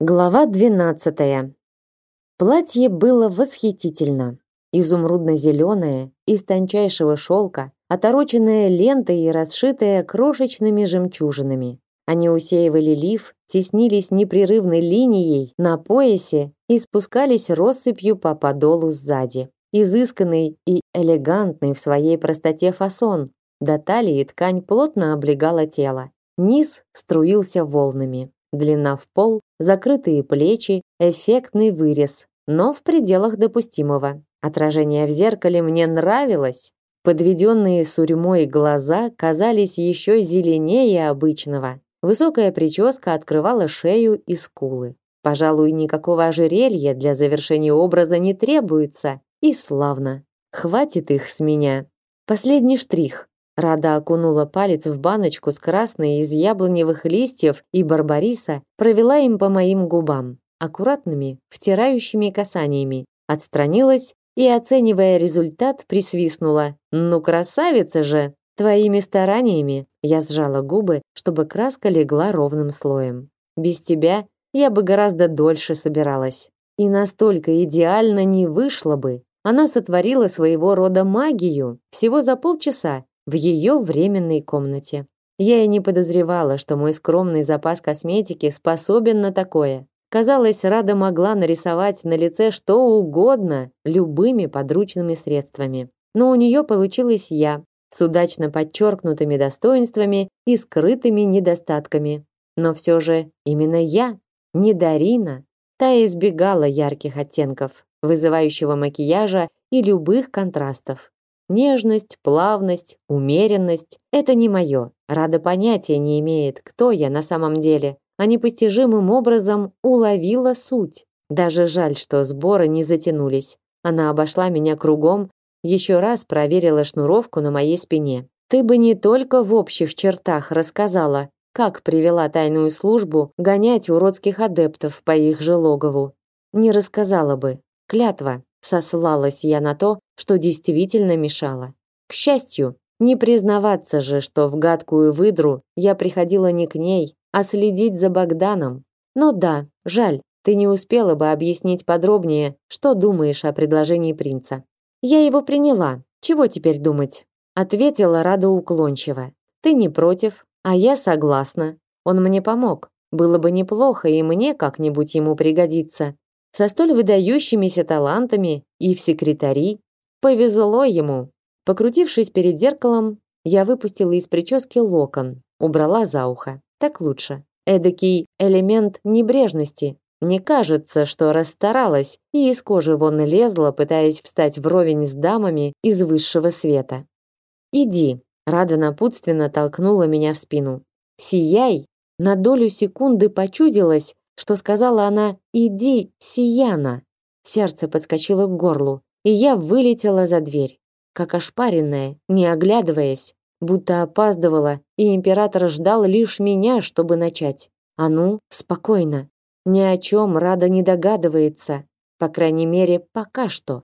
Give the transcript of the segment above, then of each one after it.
Глава 12. Платье было восхитительно. Изумрудно-зеленое, из тончайшего шелка, отороченное лентой и расшитое крошечными жемчужинами. Они усеивали лиф, теснились непрерывной линией на поясе и спускались россыпью по подолу сзади. Изысканный и элегантный в своей простоте фасон. До талии ткань плотно облегала тело. Низ струился волнами. Длина в пол, закрытые плечи, эффектный вырез, но в пределах допустимого. Отражение в зеркале мне нравилось. Подведенные сурьмой глаза казались еще зеленее обычного. Высокая прическа открывала шею и скулы. Пожалуй, никакого ожерелья для завершения образа не требуется. И славно. Хватит их с меня. Последний штрих. Рада окунула палец в баночку с красной из яблоневых листьев и барбариса, провела им по моим губам, аккуратными, втирающими касаниями, отстранилась и, оценивая результат, присвистнула. «Ну, красавица же! Твоими стараниями!» Я сжала губы, чтобы краска легла ровным слоем. «Без тебя я бы гораздо дольше собиралась. И настолько идеально не вышло бы. Она сотворила своего рода магию всего за полчаса в ее временной комнате. Я и не подозревала, что мой скромный запас косметики способен на такое. Казалось, Рада могла нарисовать на лице что угодно любыми подручными средствами. Но у нее получилась я, с удачно подчеркнутыми достоинствами и скрытыми недостатками. Но все же именно я, не Дарина, та избегала ярких оттенков, вызывающего макияжа и любых контрастов. Нежность, плавность, умеренность – это не мое. Рада понятия не имеет, кто я на самом деле, а непостижимым образом уловила суть. Даже жаль, что сборы не затянулись. Она обошла меня кругом, еще раз проверила шнуровку на моей спине. Ты бы не только в общих чертах рассказала, как привела тайную службу гонять уродских адептов по их же логову. Не рассказала бы. Клятва. Сослалась я на то, что действительно мешало. К счастью, не признаваться же, что в гадкую выдру я приходила не к ней, а следить за Богданом. Но да, жаль, ты не успела бы объяснить подробнее, что думаешь о предложении принца. Я его приняла. Чего теперь думать? Ответила Рада уклончиво. Ты не против, а я согласна. Он мне помог. Было бы неплохо и мне как-нибудь ему пригодиться со столь выдающимися талантами и в секретари. Повезло ему. Покрутившись перед зеркалом, я выпустила из прически локон, убрала за ухо. Так лучше. Эдакий элемент небрежности. Не кажется, что расстаралась и из кожи вон лезла, пытаясь встать вровень с дамами из высшего света. «Иди», — Рада напутственно толкнула меня в спину. «Сияй!» На долю секунды почудилась, что сказала она «Иди, Сияна». Сердце подскочило к горлу, и я вылетела за дверь, как ошпаренная, не оглядываясь, будто опаздывала, и император ждал лишь меня, чтобы начать. А ну, спокойно. Ни о чем Рада не догадывается, по крайней мере, пока что.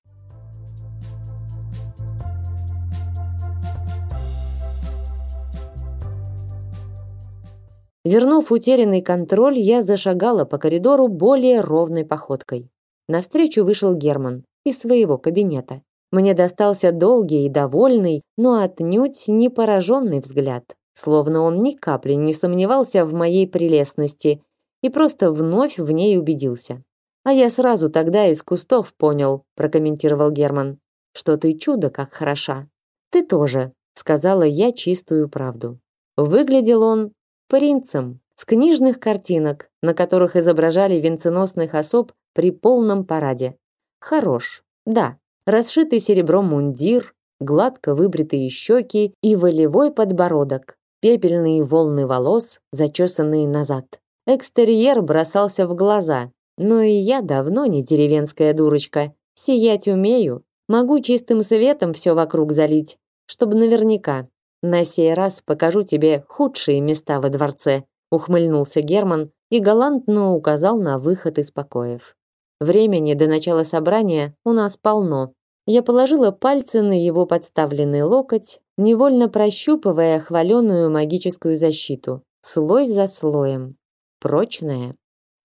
Вернув утерянный контроль, я зашагала по коридору более ровной походкой. Навстречу вышел Герман из своего кабинета. Мне достался долгий и довольный, но отнюдь не пораженный взгляд, словно он ни капли не сомневался в моей прелестности и просто вновь в ней убедился. А я сразу тогда из кустов понял, прокомментировал Герман, что ты чудо как хороша. Ты тоже, сказала я чистую правду. Выглядел он принцем с книжных картинок, на которых изображали венценосных особ при полном параде. Хорош, да, расшитый серебром мундир, гладко выбритые щеки и волевой подбородок, пепельные волны волос, зачесанные назад. Экстерьер бросался в глаза, но и я давно не деревенская дурочка. Сиять умею, могу чистым светом все вокруг залить, чтобы наверняка. На сей раз покажу тебе худшие места во дворце, ухмыльнулся Герман и галантно указал на выход из покоев. Времени до начала собрания у нас полно. Я положила пальцы на его подставленный локоть, невольно прощупывая хваленую магическую защиту, слой за слоем. Прочная.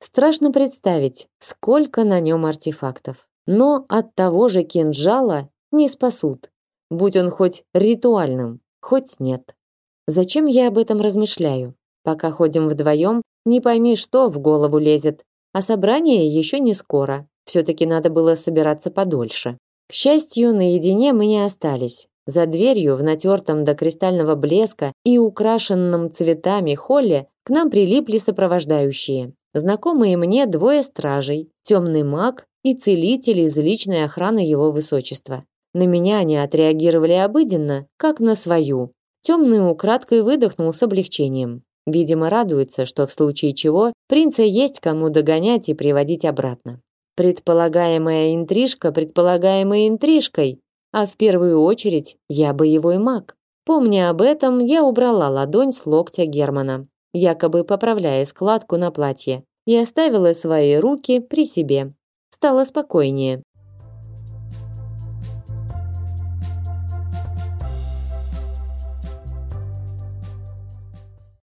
Страшно представить, сколько на нем артефактов. Но от того же кинжала не спасут, будь он хоть ритуальным, хоть нет. Зачем я об этом размышляю? Пока ходим вдвоем, не пойми, что в голову лезет. А собрание еще не скоро. Все-таки надо было собираться подольше. К счастью, наедине мы не остались. За дверью в натертом до кристального блеска и украшенном цветами холле к нам прилипли сопровождающие. Знакомые мне двое стражей, темный маг и целитель из личной охраны его высочества. На меня они отреагировали обыденно, как на свою. Темный украдкой выдохнул с облегчением. Видимо, радуется, что в случае чего принца есть кому догонять и приводить обратно. Предполагаемая интрижка предполагаемой интрижкой, а в первую очередь я боевой маг. Помня об этом, я убрала ладонь с локтя Германа, якобы поправляя складку на платье, и оставила свои руки при себе. Стало спокойнее.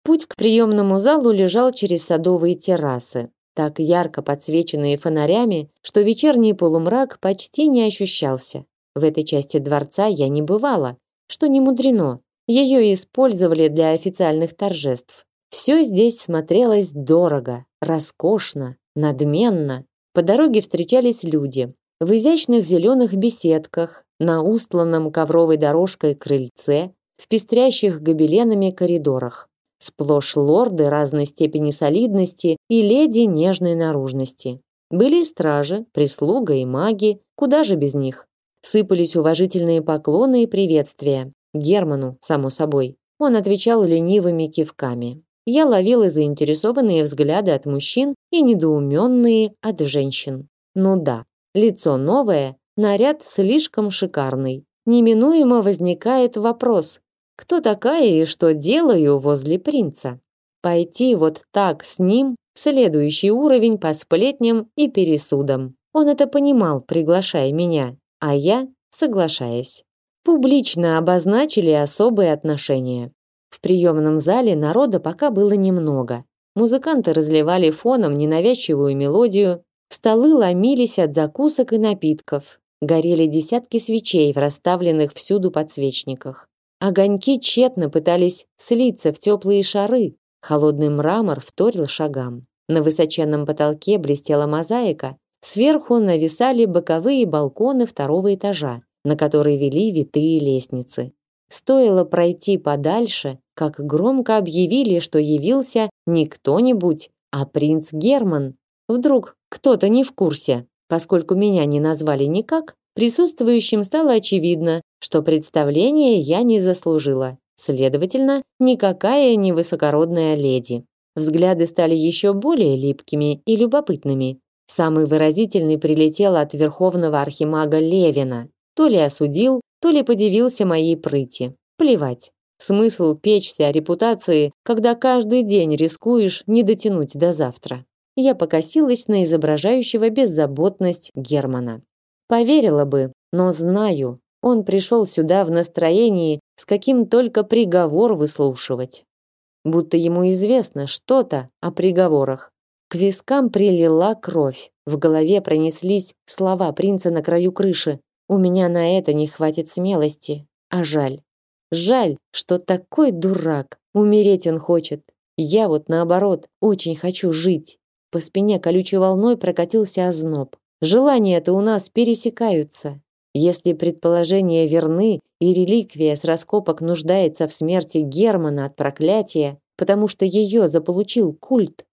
Путь к приемному залу лежал через садовые террасы, так ярко подсвеченные фонарями, что вечерний полумрак почти не ощущался. В этой части дворца я не бывала, что не мудрено. Ее использовали для официальных торжеств. Все здесь смотрелось дорого, роскошно, надменно. По дороге встречались люди. В изящных зеленых беседках, на устланном ковровой дорожкой крыльце, в пестрящих гобеленами коридорах. Сплошь лорды разной степени солидности и леди нежной наружности. Были и стражи, прислуга и маги, куда же без них. Сыпались уважительные поклоны и приветствия. Герману, само собой. Он отвечал ленивыми кивками. Я ловила заинтересованные взгляды от мужчин и недоуменные от женщин. Ну да, лицо новое, наряд слишком шикарный. Неминуемо возникает вопрос, кто такая и что делаю возле принца? Пойти вот так с ним следующий уровень по сплетням и пересудам. Он это понимал, приглашая меня, а я соглашаясь. Публично обозначили особые отношения. В приемном зале народа пока было немного. Музыканты разливали фоном ненавязчивую мелодию, столы ломились от закусок и напитков, горели десятки свечей в расставленных всюду подсвечниках. Огоньки тщетно пытались слиться в теплые шары. Холодный мрамор вторил шагам. На высоченном потолке блестела мозаика. Сверху нависали боковые балконы второго этажа, на которые вели витые лестницы. Стоило пройти подальше, как громко объявили, что явился не кто-нибудь, а принц Герман. Вдруг кто-то не в курсе, поскольку меня не назвали никак, Присутствующим стало очевидно, что представление я не заслужила. Следовательно, никакая не высокородная леди. Взгляды стали еще более липкими и любопытными. Самый выразительный прилетел от верховного архимага Левина. То ли осудил, то ли подивился моей прыти. Плевать. Смысл печься о репутации, когда каждый день рискуешь не дотянуть до завтра. Я покосилась на изображающего беззаботность Германа. Поверила бы, но знаю, он пришел сюда в настроении, с каким только приговор выслушивать. Будто ему известно что-то о приговорах. К вискам прилила кровь. В голове пронеслись слова принца на краю крыши. У меня на это не хватит смелости. А жаль. Жаль, что такой дурак. Умереть он хочет. Я вот наоборот, очень хочу жить. По спине колючей волной прокатился озноб. Желания-то у нас пересекаются. Если предположения верны, и реликвия с раскопок нуждается в смерти Германа от проклятия, потому что ее заполучил культ,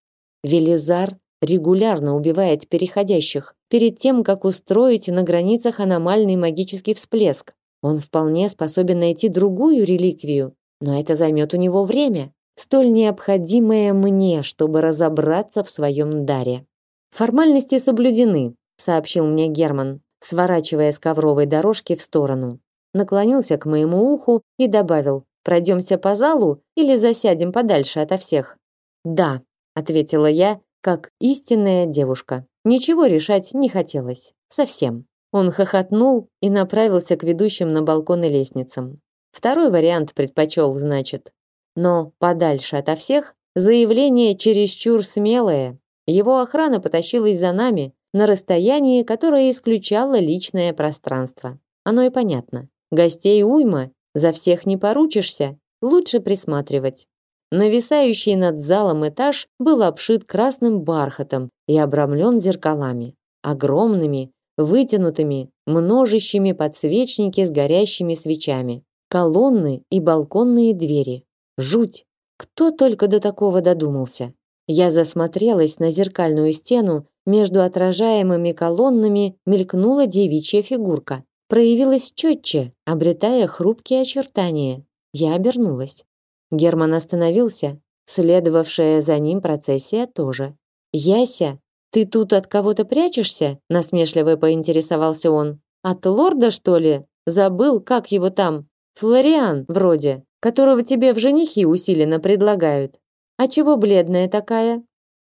Велизар регулярно убивает переходящих перед тем, как устроить на границах аномальный магический всплеск. Он вполне способен найти другую реликвию, но это займет у него время, столь необходимое мне, чтобы разобраться в своем даре. Формальности соблюдены, сообщил мне Герман, сворачивая с ковровой дорожки в сторону. Наклонился к моему уху и добавил: "Пройдемся по залу или засядем подальше ото всех?" "Да", ответила я, как истинная девушка. Ничего решать не хотелось, совсем. Он хохотнул и направился к ведущим на балконы лестницам. Второй вариант предпочел, значит. Но подальше ото всех заявление чересчур смелое. Его охрана потащилась за нами на расстоянии, которое исключало личное пространство. Оно и понятно. Гостей уйма, за всех не поручишься, лучше присматривать. Нависающий над залом этаж был обшит красным бархатом и обрамлен зеркалами. Огромными, вытянутыми, множащими подсвечники с горящими свечами. Колонны и балконные двери. Жуть! Кто только до такого додумался. Я засмотрелась на зеркальную стену, между отражаемыми колоннами мелькнула девичья фигурка. Проявилась четче, обретая хрупкие очертания. Я обернулась. Герман остановился, следовавшая за ним процессия тоже. «Яся, ты тут от кого-то прячешься?» насмешливо поинтересовался он. «От лорда, что ли? Забыл, как его там? Флориан, вроде, которого тебе в женихи усиленно предлагают. А чего бледная такая?»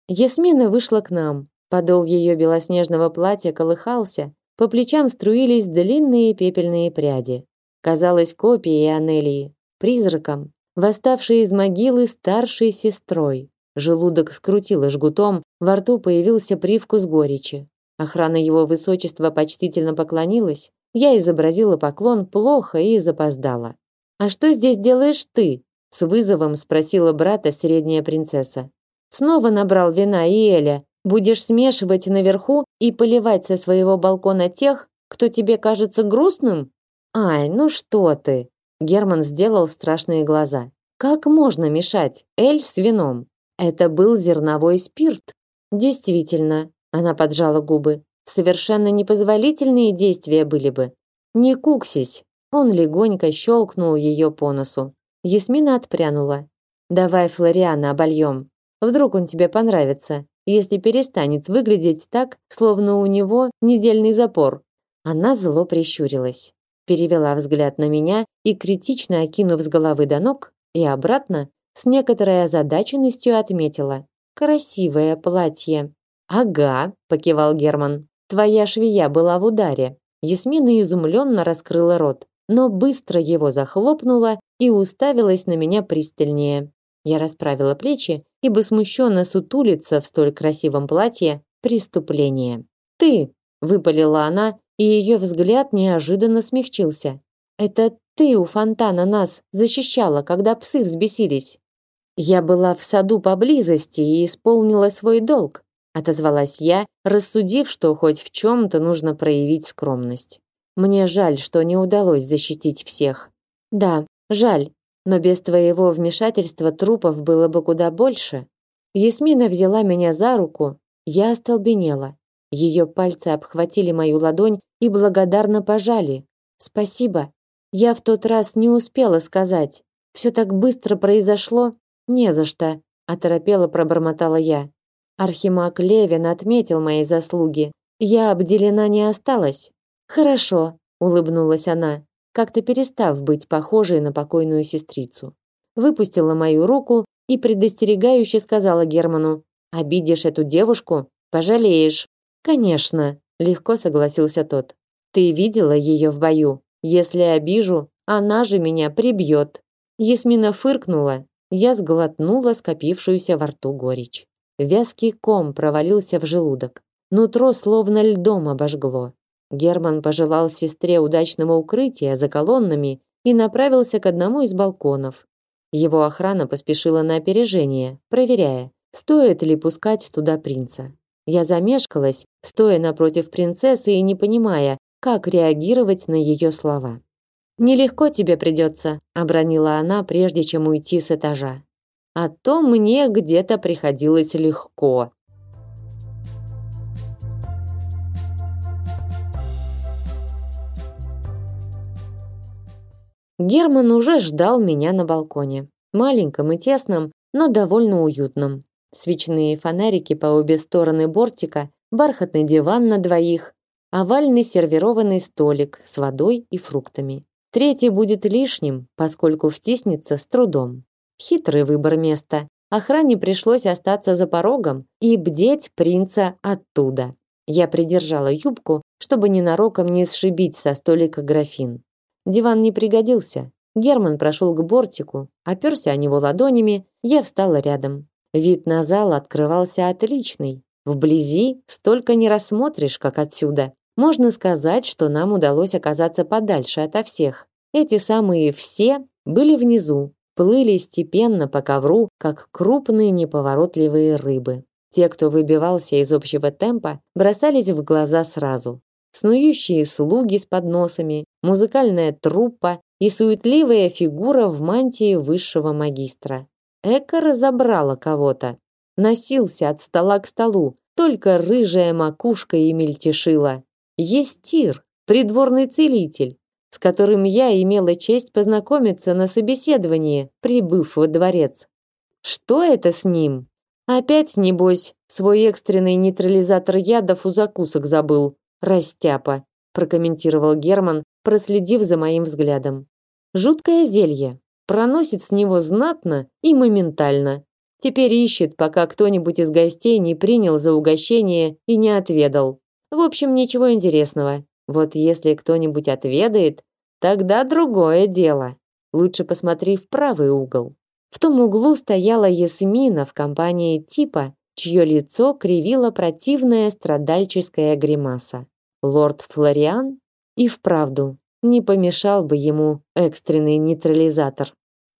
Ясмина вышла к нам. Подол ее белоснежного платья колыхался, по плечам струились длинные пепельные пряди. Казалось копией Анелии, призраком, восставшей из могилы старшей сестрой. Желудок скрутило жгутом, во рту появился привкус горечи. Охрана его высочества почтительно поклонилась. Я изобразила поклон плохо и запоздала. «А что здесь делаешь ты?» С вызовом спросила брата средняя принцесса. Снова набрал вина и Эля, Будешь смешивать наверху и поливать со своего балкона тех, кто тебе кажется грустным? Ай, ну что ты? Герман сделал страшные глаза. Как можно мешать эль с вином? Это был зерновой спирт. Действительно, она поджала губы. Совершенно непозволительные действия были бы. Не куксись. Он легонько щелкнул ее по носу. Ясмина отпрянула. Давай Флориана обольем. Вдруг он тебе понравится если перестанет выглядеть так, словно у него недельный запор. Она зло прищурилась, перевела взгляд на меня и критично окинув с головы до ног и обратно, с некоторой озадаченностью отметила: "Красивое платье". "Ага", покивал Герман. "Твоя швея была в ударе". Ясмина изумленно раскрыла рот, но быстро его захлопнула и уставилась на меня пристальнее. Я расправила плечи, ибо смущенно сутулиться в столь красивом платье преступление. Ты, выпалила она, и ее взгляд неожиданно смягчился. Это ты у фонтана нас защищала, когда псы взбесились. Я была в саду поблизости и исполнила свой долг, отозвалась я, рассудив, что хоть в чем то нужно проявить скромность. Мне жаль, что не удалось защитить всех. Да, жаль, но без твоего вмешательства трупов было бы куда больше. Ясмина взяла меня за руку, я остолбенела. Ее пальцы обхватили мою ладонь и благодарно пожали. Спасибо. Я в тот раз не успела сказать. Все так быстро произошло. Не за что, оторопела пробормотала я. Архимаг Левин отметил мои заслуги. Я обделена не осталась. Хорошо, улыбнулась она как-то перестав быть похожей на покойную сестрицу. Выпустила мою руку и предостерегающе сказала Герману: "Обидишь эту девушку, пожалеешь". "Конечно", легко согласился тот. "Ты видела ее в бою? Если обижу, она же меня прибьет». Ясмина фыркнула. Я сглотнула скопившуюся во рту горечь. Вязкий ком провалился в желудок. Нутро словно льдом обожгло. Герман пожелал сестре удачного укрытия за колоннами и направился к одному из балконов. Его охрана поспешила на опережение, проверяя, стоит ли пускать туда принца. Я замешкалась, стоя напротив принцессы и не понимая, как реагировать на ее слова. Нелегко тебе придется», — обронила она, прежде чем уйти с этажа. А то мне где-то приходилось легко. Герман уже ждал меня на балконе. Маленьком и тесном, но довольно уютном. Свечные фонарики по обе стороны бортика, бархатный диван на двоих, овальный сервированный столик с водой и фруктами. Третий будет лишним, поскольку втиснется с трудом. Хитрый выбор места. Охране пришлось остаться за порогом и бдеть принца оттуда. Я придержала юбку, чтобы ненароком не сшибить со столика графин. Диван не пригодился. Герман прошел к бортику, оперся о него ладонями, я встала рядом. Вид на зал открывался отличный. Вблизи столько не рассмотришь, как отсюда. Можно сказать, что нам удалось оказаться подальше ото всех. Эти самые «все» были внизу, плыли степенно по ковру, как крупные неповоротливые рыбы. Те, кто выбивался из общего темпа, бросались в глаза сразу. Снующие слуги с подносами, музыкальная труппа и суетливая фигура в мантии высшего магистра. Эка разобрала кого-то. Носился от стола к столу, только рыжая макушка и мельтешила. Есть Тир, придворный целитель, с которым я имела честь познакомиться на собеседовании, прибыв во дворец. Что это с ним? Опять, небось, свой экстренный нейтрализатор ядов у закусок забыл. Растяпа, прокомментировал Герман, проследив за моим взглядом. Жуткое зелье. Проносит с него знатно и моментально. Теперь ищет, пока кто-нибудь из гостей не принял за угощение и не отведал. В общем, ничего интересного. Вот если кто-нибудь отведает, тогда другое дело. Лучше посмотри в правый угол. В том углу стояла Ясмина в компании типа, чье лицо кривила противная страдальческая гримаса. Лорд Флориан и вправду не помешал бы ему экстренный нейтрализатор.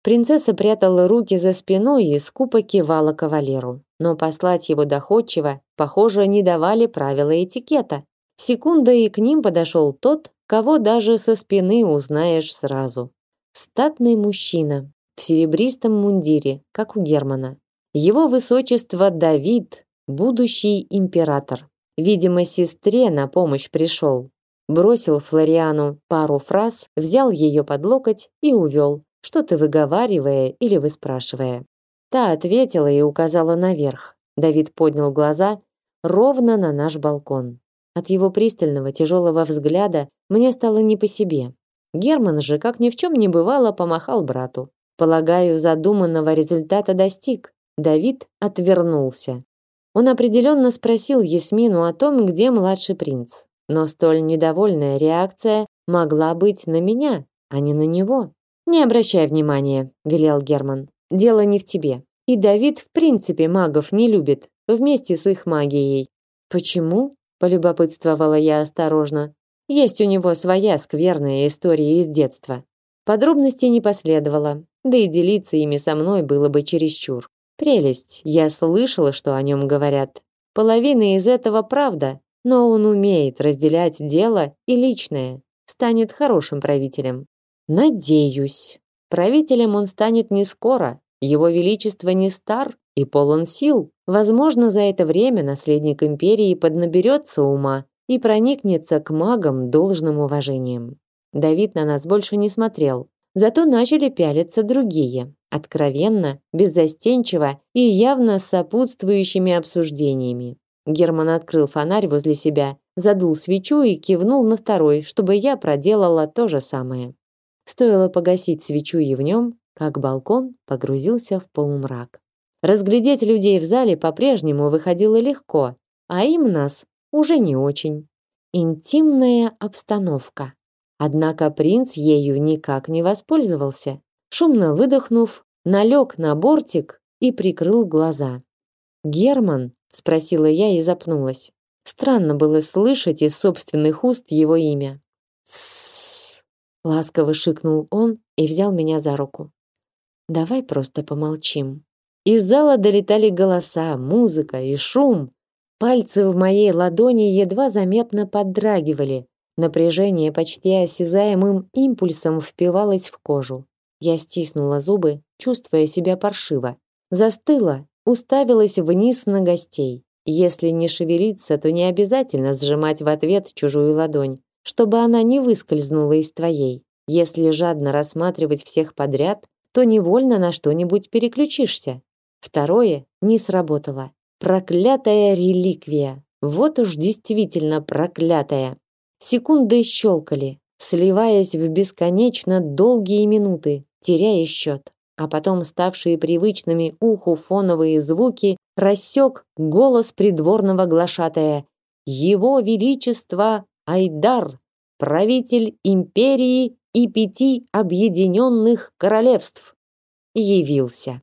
Принцесса прятала руки за спиной и скупо кивала кавалеру. Но послать его доходчиво, похоже, не давали правила этикета. Секунда, и к ним подошел тот, кого даже со спины узнаешь сразу. Статный мужчина, в серебристом мундире, как у Германа. Его высочество Давид, будущий император. Видимо, сестре на помощь пришел. Бросил Флориану пару фраз, взял ее под локоть и увел, что-то выговаривая или выспрашивая. Та ответила и указала наверх. Давид поднял глаза ровно на наш балкон. От его пристального тяжелого взгляда мне стало не по себе. Герман же, как ни в чем не бывало, помахал брату. Полагаю, задуманного результата достиг. Давид отвернулся. Он определенно спросил Ясмину о том, где младший принц. Но столь недовольная реакция могла быть на меня, а не на него. «Не обращай внимания», – велел Герман. «Дело не в тебе. И Давид в принципе магов не любит, вместе с их магией». «Почему?» – полюбопытствовала я осторожно. «Есть у него своя скверная история из детства». Подробностей не последовало, да и делиться ими со мной было бы чересчур. Прелесть, я слышала, что о нем говорят. Половина из этого правда, но он умеет разделять дело и личное, станет хорошим правителем. Надеюсь. Правителем он станет не скоро. Его величество не стар и полон сил. Возможно, за это время наследник империи поднаберется ума и проникнется к магам должным уважением. Давид на нас больше не смотрел, Зато начали пялиться другие, откровенно, беззастенчиво и явно с сопутствующими обсуждениями. Герман открыл фонарь возле себя, задул свечу и кивнул на второй, чтобы я проделала то же самое. Стоило погасить свечу и в нем, как балкон погрузился в полумрак. Разглядеть людей в зале по-прежнему выходило легко, а им нас уже не очень. Интимная обстановка. Однако принц ею никак не воспользовался. Шумно выдохнув, налег на бортик и прикрыл глаза. «Герман?» – спросила я и запнулась. Странно было слышать из собственных уст его имя. «Тссс!» – ласково шикнул он и взял меня за руку. «Давай просто помолчим». Из зала долетали голоса, музыка и шум. Пальцы в моей ладони едва заметно подрагивали, Напряжение почти осязаемым импульсом впивалось в кожу. Я стиснула зубы, чувствуя себя паршиво. Застыла, уставилась вниз на гостей. Если не шевелиться, то не обязательно сжимать в ответ чужую ладонь, чтобы она не выскользнула из твоей. Если жадно рассматривать всех подряд, то невольно на что-нибудь переключишься. Второе не сработало. Проклятая реликвия. Вот уж действительно проклятая. Секунды щелкали, сливаясь в бесконечно долгие минуты, теряя счет. А потом ставшие привычными уху фоновые звуки рассек голос придворного глашатая. «Его Величество Айдар, правитель империи и пяти объединенных королевств!» явился.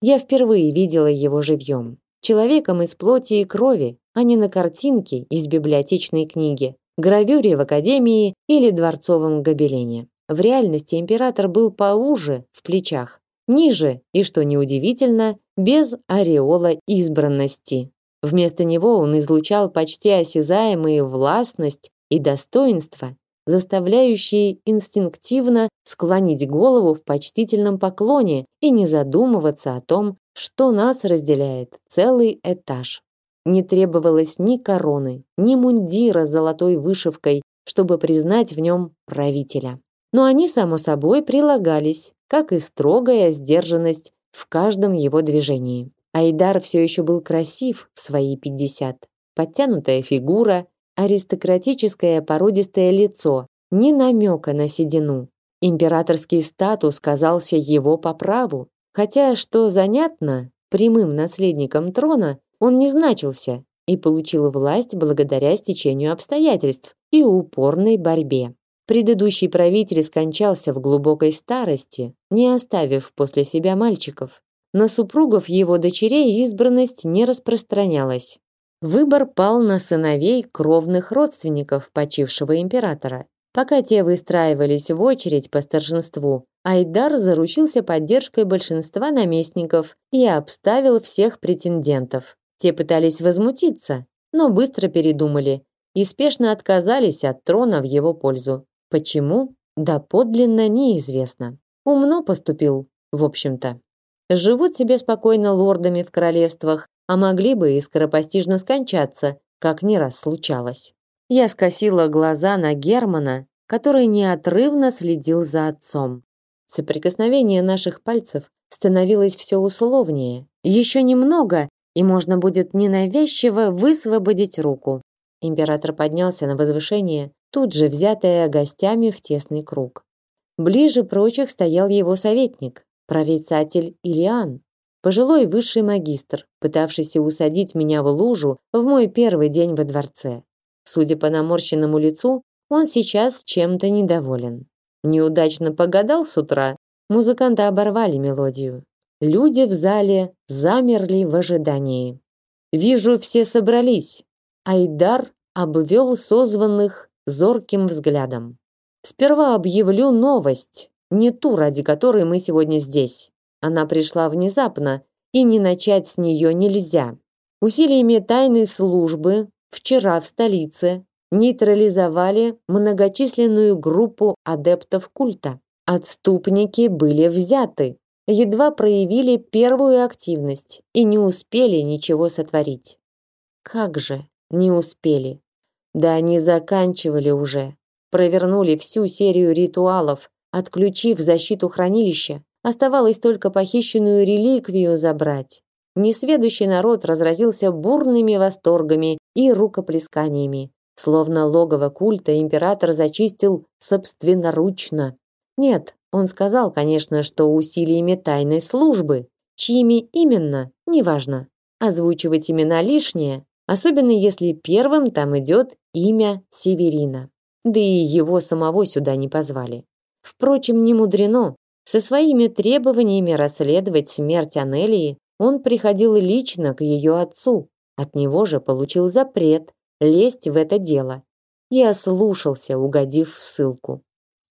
Я впервые видела его живьем. Человеком из плоти и крови, а не на картинке из библиотечной книги, гравюре в академии или дворцовом гобелене. В реальности император был поуже в плечах, ниже и, что неудивительно, без ореола избранности. Вместо него он излучал почти осязаемые властность и достоинство, заставляющие инстинктивно склонить голову в почтительном поклоне и не задумываться о том, что нас разделяет целый этаж. Не требовалось ни короны, ни мундира с золотой вышивкой, чтобы признать в нем правителя но они, само собой, прилагались, как и строгая сдержанность в каждом его движении. Айдар все еще был красив в свои 50. Подтянутая фигура, аристократическое породистое лицо, ни намека на седину. Императорский статус казался его по праву, хотя, что занятно, прямым наследником трона он не значился и получил власть благодаря стечению обстоятельств и упорной борьбе. Предыдущий правитель скончался в глубокой старости, не оставив после себя мальчиков. На супругов его дочерей избранность не распространялась. Выбор пал на сыновей кровных родственников почившего императора. Пока те выстраивались в очередь по старшинству, Айдар заручился поддержкой большинства наместников и обставил всех претендентов. Те пытались возмутиться, но быстро передумали и спешно отказались от трона в его пользу. Почему? Да подлинно неизвестно. Умно поступил, в общем-то. Живут себе спокойно лордами в королевствах, а могли бы и скоропостижно скончаться, как не раз случалось. Я скосила глаза на Германа, который неотрывно следил за отцом. Соприкосновение наших пальцев становилось все условнее. Еще немного, и можно будет ненавязчиво высвободить руку. Император поднялся на возвышение, тут же взятая гостями в тесный круг. Ближе прочих стоял его советник, прорицатель Илиан, пожилой высший магистр, пытавшийся усадить меня в лужу в мой первый день во дворце. Судя по наморщенному лицу, он сейчас чем-то недоволен. Неудачно погадал с утра, музыканты оборвали мелодию. Люди в зале замерли в ожидании. «Вижу, все собрались», Айдар обвел созванных зорким взглядом. Сперва объявлю новость, не ту, ради которой мы сегодня здесь. Она пришла внезапно, и не начать с нее нельзя. Усилиями тайной службы вчера в столице нейтрализовали многочисленную группу адептов культа. Отступники были взяты, едва проявили первую активность и не успели ничего сотворить. Как же не успели. Да они заканчивали уже. Провернули всю серию ритуалов, отключив защиту хранилища. Оставалось только похищенную реликвию забрать. Несведущий народ разразился бурными восторгами и рукоплесканиями. Словно логово культа император зачистил собственноручно. Нет, он сказал, конечно, что усилиями тайной службы. Чьими именно, неважно. Озвучивать имена лишнее, Особенно если первым там идет имя Северина. Да и его самого сюда не позвали. Впрочем, не мудрено. Со своими требованиями расследовать смерть Анелии он приходил лично к ее отцу. От него же получил запрет лезть в это дело. И ослушался, угодив в ссылку.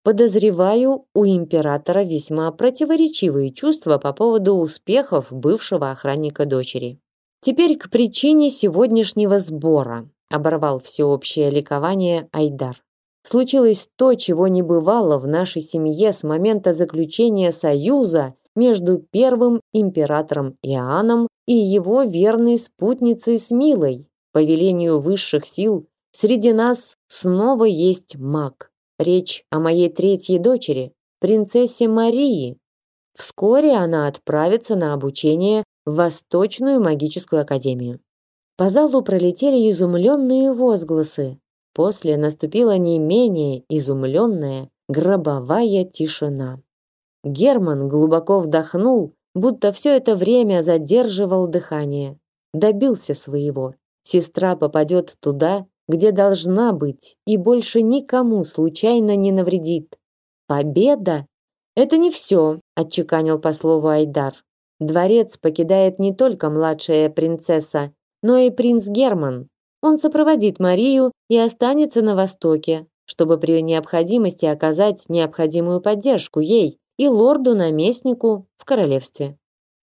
Подозреваю, у императора весьма противоречивые чувства по поводу успехов бывшего охранника дочери. Теперь к причине сегодняшнего сбора, оборвал всеобщее ликование Айдар. Случилось то, чего не бывало в нашей семье с момента заключения союза между первым императором Иоанном и его верной спутницей Смилой. По велению высших сил среди нас снова есть маг. Речь о моей третьей дочери, принцессе Марии. Вскоре она отправится на обучение в Восточную магическую академию. По залу пролетели изумленные возгласы. После наступила не менее изумленная гробовая тишина. Герман глубоко вдохнул, будто все это время задерживал дыхание. Добился своего. Сестра попадет туда, где должна быть, и больше никому случайно не навредит. Победа? Это не все, отчеканил по слову Айдар. Дворец покидает не только младшая принцесса, но и принц Герман. Он сопроводит Марию и останется на востоке, чтобы при необходимости оказать необходимую поддержку ей и лорду-наместнику в королевстве.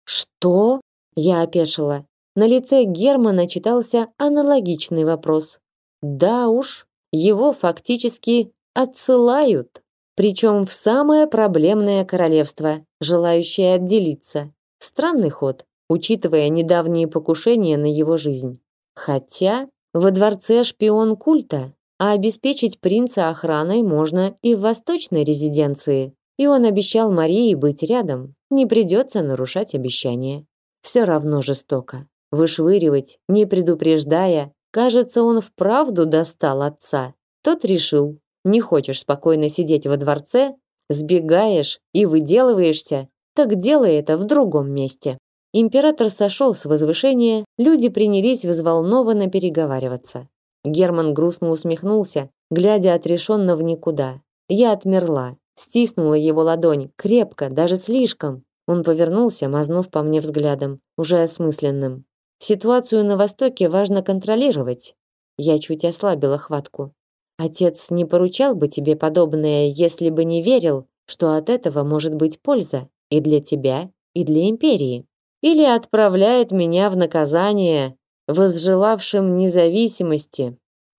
Что? Я опешила. На лице Германа читался аналогичный вопрос. Да уж, его фактически отсылают, причем в самое проблемное королевство, желающее отделиться. Странный ход, учитывая недавние покушения на его жизнь. Хотя во дворце шпион культа, а обеспечить принца охраной можно и в восточной резиденции. И он обещал Марии быть рядом. Не придется нарушать обещание. Все равно жестоко. Вышвыривать, не предупреждая, кажется, он вправду достал отца. Тот решил, не хочешь спокойно сидеть во дворце, сбегаешь и выделываешься, так делай это в другом месте. Император сошел с возвышения, люди принялись взволнованно переговариваться. Герман грустно усмехнулся, глядя отрешенно в никуда. Я отмерла, стиснула его ладонь, крепко, даже слишком. Он повернулся, мазнув по мне взглядом, уже осмысленным. Ситуацию на Востоке важно контролировать. Я чуть ослабила хватку. Отец не поручал бы тебе подобное, если бы не верил, что от этого может быть польза и для тебя, и для империи или отправляет меня в наказание возжелавшим независимости.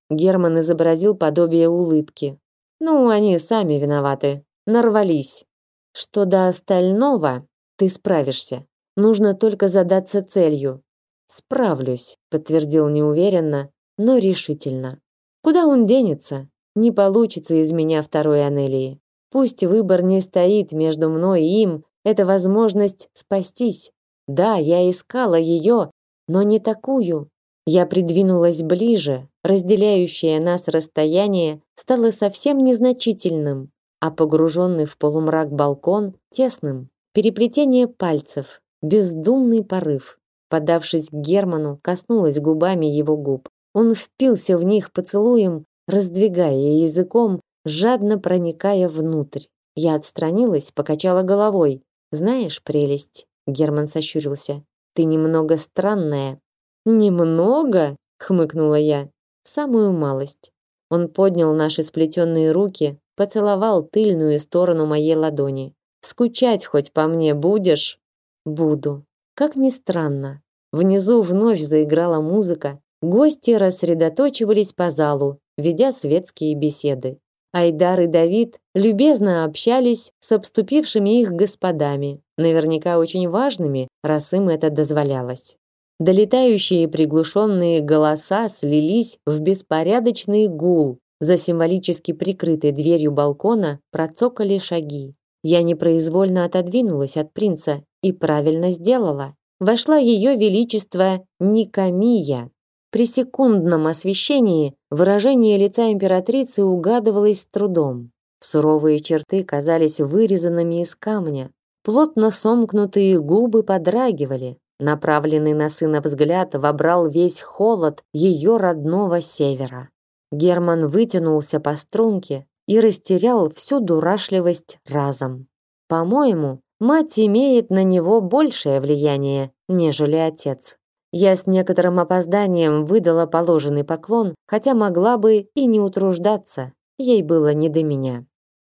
Герман изобразил подобие улыбки. Ну, они сами виноваты, нарвались. Что до остального, ты справишься. Нужно только задаться целью. Справлюсь, подтвердил неуверенно, но решительно. Куда он денется? Не получится из меня второй Анелии. Пусть выбор не стоит между мной и им, это возможность спастись. Да, я искала ее, но не такую. Я придвинулась ближе, разделяющее нас расстояние стало совсем незначительным, а погруженный в полумрак балкон тесным. Переплетение пальцев, бездумный порыв. Подавшись к Герману, коснулась губами его губ. Он впился в них поцелуем, раздвигая языком, жадно проникая внутрь. Я отстранилась, покачала головой. Знаешь, прелесть, Герман сощурился. Ты немного странная. Немного, хмыкнула я. Самую малость. Он поднял наши сплетенные руки, поцеловал тыльную сторону моей ладони. Скучать хоть по мне будешь? Буду. Как ни странно, внизу вновь заиграла музыка. Гости рассредоточивались по залу, ведя светские беседы. Айдар и Давид любезно общались с обступившими их господами, наверняка очень важными, раз им это дозволялось. Долетающие приглушенные голоса слились в беспорядочный гул. За символически прикрытой дверью балкона процокали шаги. Я непроизвольно отодвинулась от принца и правильно сделала. Вошла ее величество Никомия. При секундном освещении выражение лица императрицы угадывалось с трудом. Суровые черты казались вырезанными из камня, Плотно сомкнутые губы подрагивали. Направленный на сына взгляд вобрал весь холод ее родного севера. Герман вытянулся по струнке и растерял всю дурашливость разом. По-моему, мать имеет на него большее влияние, нежели отец. Я с некоторым опозданием выдала положенный поклон, хотя могла бы и не утруждаться. Ей было не до меня.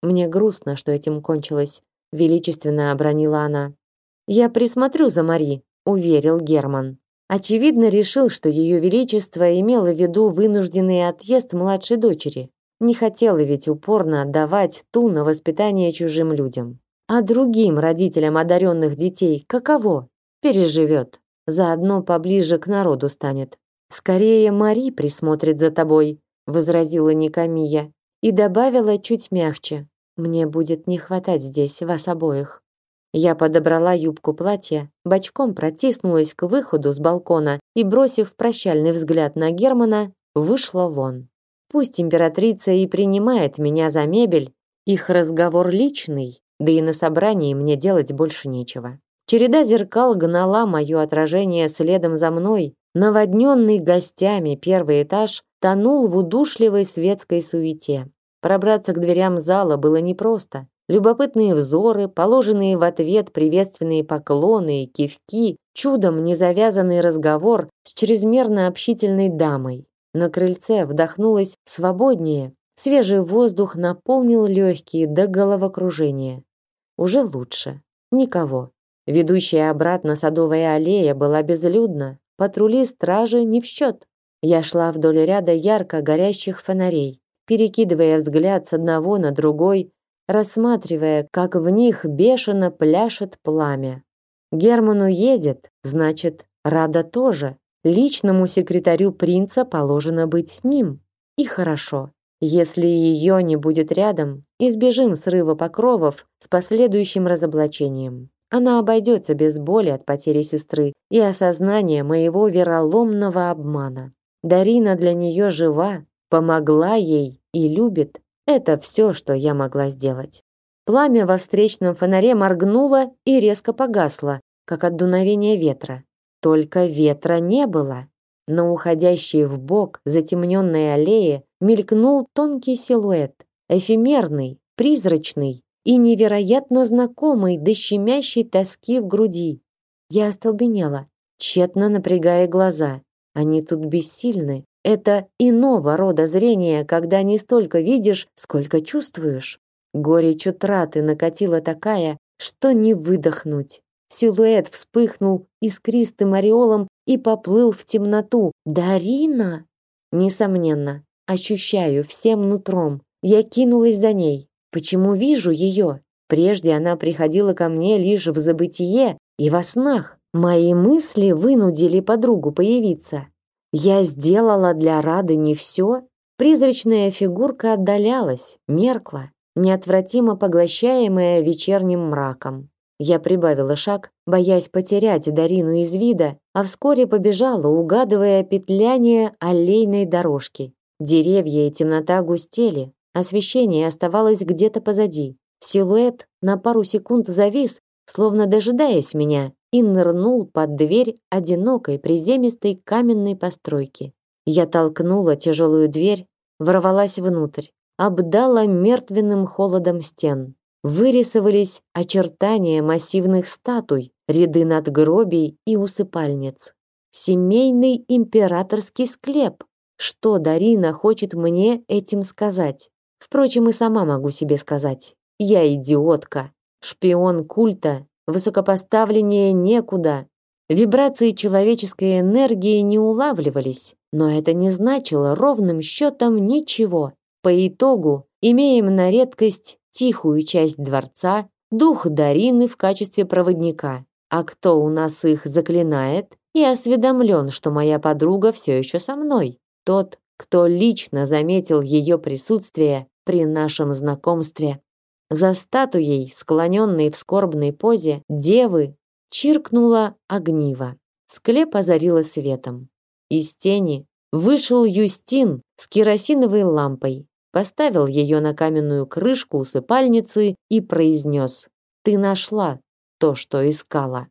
Мне грустно, что этим кончилось, величественно обронила она. Я присмотрю за Мари, уверил Герман. Очевидно, решил, что ее величество имело в виду вынужденный отъезд младшей дочери. Не хотела ведь упорно отдавать ту на воспитание чужим людям. А другим родителям одаренных детей каково? Переживет. Заодно поближе к народу станет. Скорее Мари присмотрит за тобой, возразила Никомия и добавила чуть мягче. Мне будет не хватать здесь вас обоих. Я подобрала юбку платья, бочком протиснулась к выходу с балкона и, бросив прощальный взгляд на Германа, вышла вон. Пусть императрица и принимает меня за мебель, их разговор личный, да и на собрании мне делать больше нечего. Череда зеркал гнала мое отражение следом за мной, наводненный гостями первый этаж тонул в удушливой светской суете. Пробраться к дверям зала было непросто. любопытные взоры, положенные в ответ приветственные поклоны и кивки, чудом не завязанный разговор с чрезмерно общительной дамой. На крыльце вдохнулось свободнее, свежий воздух наполнил легкие до головокружения. Уже лучше. Никого. Ведущая обратно садовая аллея была безлюдна, патрули стражи не в счет. Я шла вдоль ряда ярко горящих фонарей, перекидывая взгляд с одного на другой, рассматривая, как в них бешено пляшет пламя. Герману едет, значит, Рада тоже. Личному секретарю принца положено быть с ним. И хорошо. Если ее не будет рядом, избежим срыва покровов с последующим разоблачением. Она обойдется без боли от потери сестры и осознания моего вероломного обмана. Дарина для нее жива, помогла ей и любит. Это все, что я могла сделать. Пламя во встречном фонаре моргнуло и резко погасло, как от дуновения ветра. Только ветра не было. На уходящей в бок затемненной аллее мелькнул тонкий силуэт, эфемерный, призрачный и невероятно знакомый до щемящей тоски в груди. Я остолбенела, тщетно напрягая глаза. Они тут бессильны. Это иного рода зрение, когда не столько видишь, сколько чувствуешь. Горечь утраты накатила такая, что не выдохнуть. Силуэт вспыхнул искристым ореолом и поплыл в темноту. Дарина! Несомненно, ощущаю всем нутром. Я кинулась за ней. Почему вижу ее? Прежде она приходила ко мне лишь в забытие и во снах. Мои мысли вынудили подругу появиться. Я сделала для Рады не все. Призрачная фигурка отдалялась, меркла, неотвратимо поглощаемая вечерним мраком. Я прибавила шаг, боясь потерять Дарину из вида, а вскоре побежала, угадывая петляние аллейной дорожки. Деревья и темнота густели, освещение оставалось где-то позади. Силуэт на пару секунд завис, словно дожидаясь меня, и нырнул под дверь одинокой приземистой каменной постройки. Я толкнула тяжелую дверь, ворвалась внутрь, обдала мертвенным холодом стен. Вырисовались очертания массивных статуй, ряды надгробий и усыпальниц. Семейный императорский склеп. Что Дарина хочет мне этим сказать? Впрочем, и сама могу себе сказать. Я идиотка, шпион культа высокопоставленнее некуда. Вибрации человеческой энергии не улавливались, но это не значило ровным счетом ничего. По итогу имеем на редкость тихую часть дворца, дух Дарины в качестве проводника. А кто у нас их заклинает и осведомлен, что моя подруга все еще со мной? Тот, кто лично заметил ее присутствие при нашем знакомстве. За статуей, склоненной в скорбной позе, девы, чиркнула огниво. Склеп озарило светом. Из тени вышел Юстин с керосиновой лампой, поставил ее на каменную крышку усыпальницы и произнес «Ты нашла то, что искала».